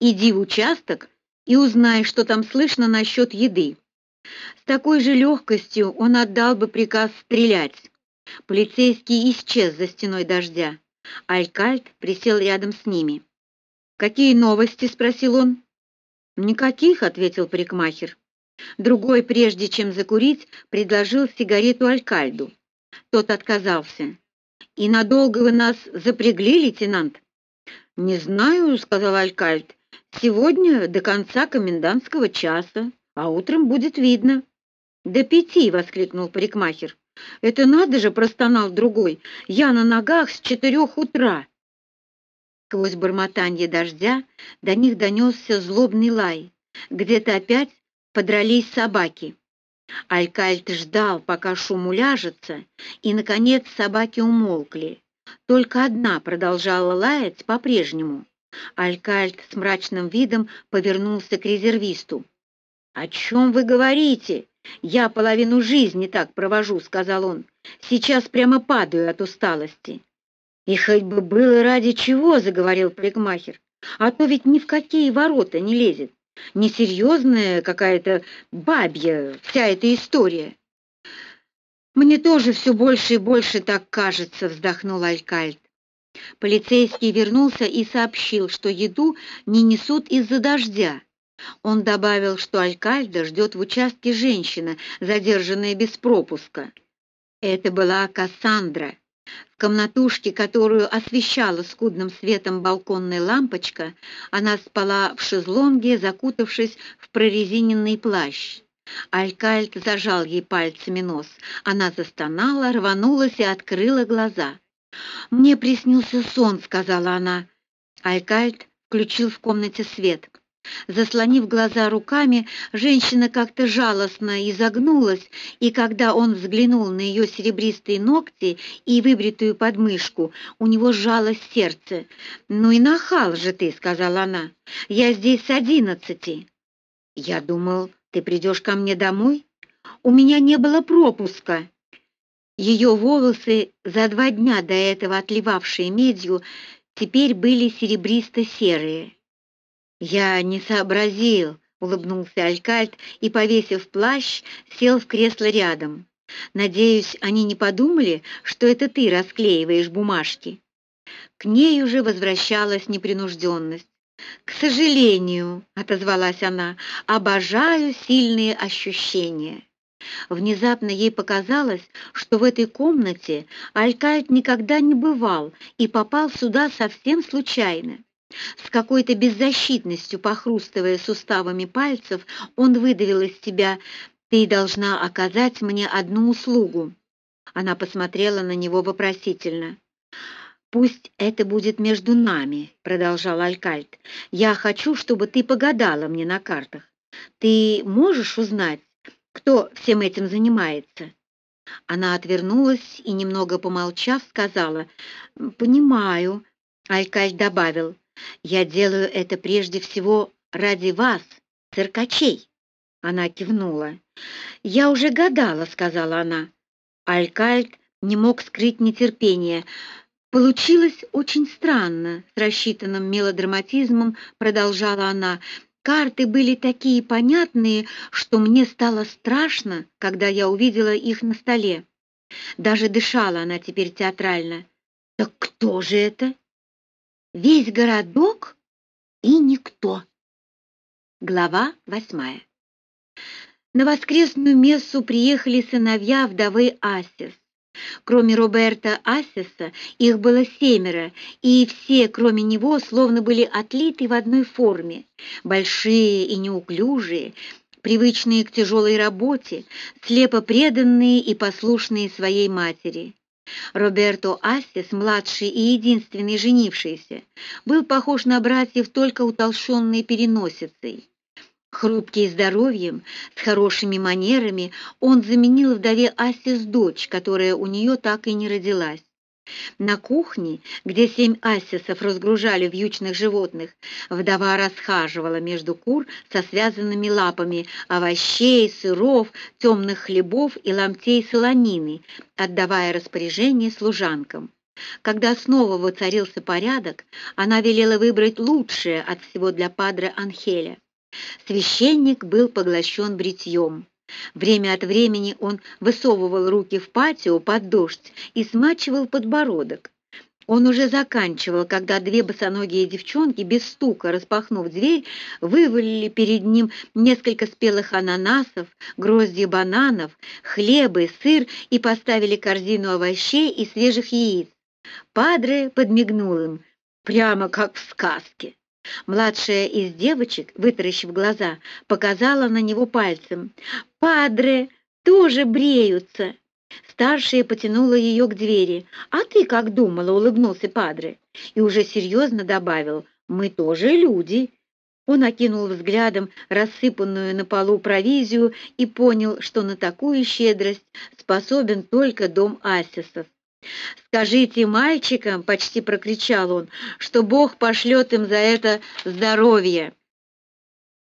Иди в участок и узнай, что там слышно насчет еды. С такой же легкостью он отдал бы приказ стрелять. Полицейский исчез за стеной дождя. Алькальт присел рядом с ними. «Какие новости?» — спросил он. «Никаких», — ответил парикмахер. Другой, прежде чем закурить, предложил сигарету Алькальду. Тот отказался. «И надолго вы нас запрягли, лейтенант?» «Не знаю», — сказал Алькальд. «Сегодня до конца комендантского часа, а утром будет видно». «До пяти!» — воскликнул парикмахер. «Это надо же!» — простонал другой. «Я на ногах с четырех утра!» Сквозь бормотанье дождя до них донесся злобный лай. Где-то опять подрались собаки. Алькальт ждал, пока шум уляжется, и, наконец, собаки умолкли. Только одна продолжала лаять по-прежнему. Алькальт с мрачным видом повернулся к резервисту. «О чем вы говорите? Я половину жизни так провожу», — сказал он. «Сейчас прямо падаю от усталости». «И хоть бы было ради чего», — заговорил парикмахер, «а то ведь ни в какие ворота не лезет. Несерьезная какая-то бабья вся эта история». «Мне тоже все больше и больше так кажется», — вздохнул Алькальт. Полицейский вернулся и сообщил, что еду не несут из-за дождя. Он добавил, что Алькальда ждет в участке женщина, задержанная без пропуска. Это была Кассандра. В комнатушке, которую освещала скудным светом балконная лампочка, она спала в шезлонге, закутавшись в прорезиненный плащ. Алькальд зажал ей пальцами нос. Она застонала, рванулась и открыла глаза. «Мне приснился сон», — сказала она. Алькальд включил в комнате свет. Заслонив глаза руками, женщина как-то жалостно изогнулась, и когда он взглянул на ее серебристые ногти и выбритую подмышку, у него сжалось сердце. «Ну и нахал же ты», — сказала она, — «я здесь с одиннадцати». «Я думал, ты придешь ко мне домой? У меня не было пропуска». Ее волосы, за два дня до этого отливавшие медью, теперь были серебристо-серые. «Я не сообразил», — улыбнулся Алькальд и, повесив плащ, сел в кресло рядом. «Надеюсь, они не подумали, что это ты расклеиваешь бумажки?» К ней уже возвращалась непринужденность. «К сожалению», — отозвалась она, — «обожаю сильные ощущения». Внезапно ей показалось, что в этой комнате Алькальд никогда не бывал и попал сюда совсем случайно. С какой-то беззащитностью, похрустывая суставами пальцев, он выдавил из себя «Ты должна оказать мне одну услугу». Она посмотрела на него вопросительно. «Пусть это будет между нами», — продолжал Алькальд. «Я хочу, чтобы ты погадала мне на картах. Ты можешь узнать, кто всем этим занимается?» Она отвернулась и, немного помолчав, сказала, «Понимаю». Алькаль добавил, «Я делаю это прежде всего ради вас, циркачей». Она кивнула. «Я уже гадала», — сказала она. Алькальд не мог скрыть нетерпение. «Получилось очень странно», — с рассчитанным мелодраматизмом продолжала она. Карты были такие понятные, что мне стало страшно, когда я увидела их на столе. Даже дышала она теперь театрально. Так кто же это? Весь городок и никто. Глава восьмая. На воскресную мессу приехали сыновья вдовы Асис. Кроме Роберта Ассиса, их было семеро, и все, кроме него, словно были отлиты в одной форме. Большие и неуклюжие, привычные к тяжелой работе, слепо преданные и послушные своей матери. Роберто Ассис, младший и единственный женившийся, был похож на братьев только утолщенной переносицей. Хрупкий здоровьем, с хорошими манерами, он заменил вдове Асис дочь, которая у нее так и не родилась. На кухне, где семь ассисов разгружали вьючных животных, вдова расхаживала между кур со связанными лапами овощей, сыров, темных хлебов и ломтей солонины, отдавая распоряжение служанкам. Когда снова воцарился порядок, она велела выбрать лучшее от всего для падре Анхеля. Священник был поглощен бритьем. Время от времени он высовывал руки в патио под дождь и смачивал подбородок. Он уже заканчивал, когда две босоногие девчонки, без стука распахнув дверь, вывалили перед ним несколько спелых ананасов, грозди бананов, хлебы, сыр и поставили корзину овощей и свежих яиц. Падре подмигнул им, прямо как в сказке. Младшая из девочек, вытаращив глаза, показала на него пальцем. «Падре тоже бреются!» Старшая потянула ее к двери. «А ты как думала?» — улыбнулся Падре. И уже серьезно добавил. «Мы тоже люди». Он окинул взглядом рассыпанную на полу провизию и понял, что на такую щедрость способен только дом Асисов. «Скажите мальчикам», — почти прокричал он, — «что Бог пошлет им за это здоровье».